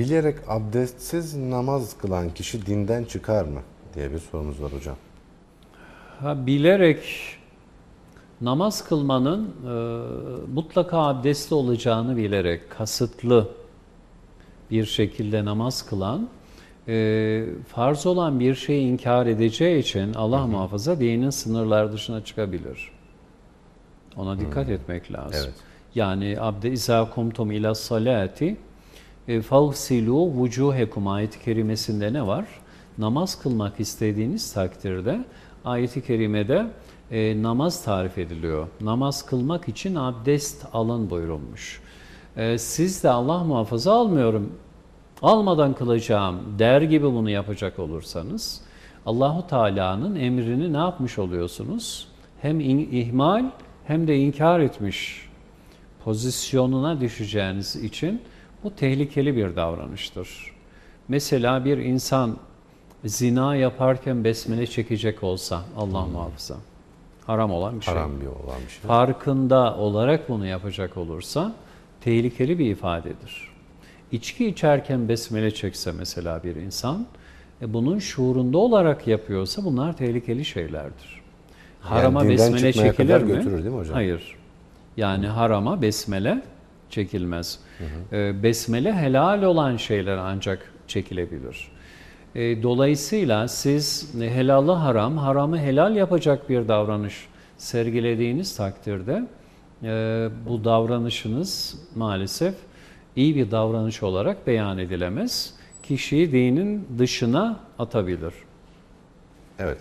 Bilerek abdestsiz namaz kılan kişi dinden çıkar mı diye bir sorumuz var hocam. Ha, bilerek namaz kılmanın e, mutlaka abdestli olacağını bilerek kasıtlı bir şekilde namaz kılan e, farz olan bir şeyi inkar edeceği için Allah muhafaza dinin sınırlar dışına çıkabilir. Ona dikkat etmek lazım. Evet. Yani abde izâ kumtum ila salati e, fagsilu vucuhekum ayet-i kerimesinde ne var? Namaz kılmak istediğiniz takdirde ayet-i kerimede e, namaz tarif ediliyor. Namaz kılmak için abdest alın buyurulmuş. E, siz de Allah muhafaza almıyorum, almadan kılacağım der gibi bunu yapacak olursanız Allahu Teala'nın emrini ne yapmış oluyorsunuz? Hem in- ihmal hem de inkar etmiş pozisyonuna düşeceğiniz için bu tehlikeli bir davranıştır. Mesela bir insan zina yaparken besmele çekecek olsa Allah muhafaza haram olan bir şey. Haram bir olan bir şey. Farkında olarak bunu yapacak olursa tehlikeli bir ifadedir. İçki içerken besmele çekse mesela bir insan e, bunun şuurunda olarak yapıyorsa bunlar tehlikeli şeylerdir. Harama dinden besmele çekilir mi? götürür değil mi hocam? Hayır. Yani harama besmele çekilmez. Ee, besmele helal olan şeyler ancak çekilebilir. Ee, dolayısıyla siz helalı haram, haramı helal yapacak bir davranış sergilediğiniz takdirde e, bu davranışınız maalesef iyi bir davranış olarak beyan edilemez. Kişiyi dinin dışına atabilir. Evet.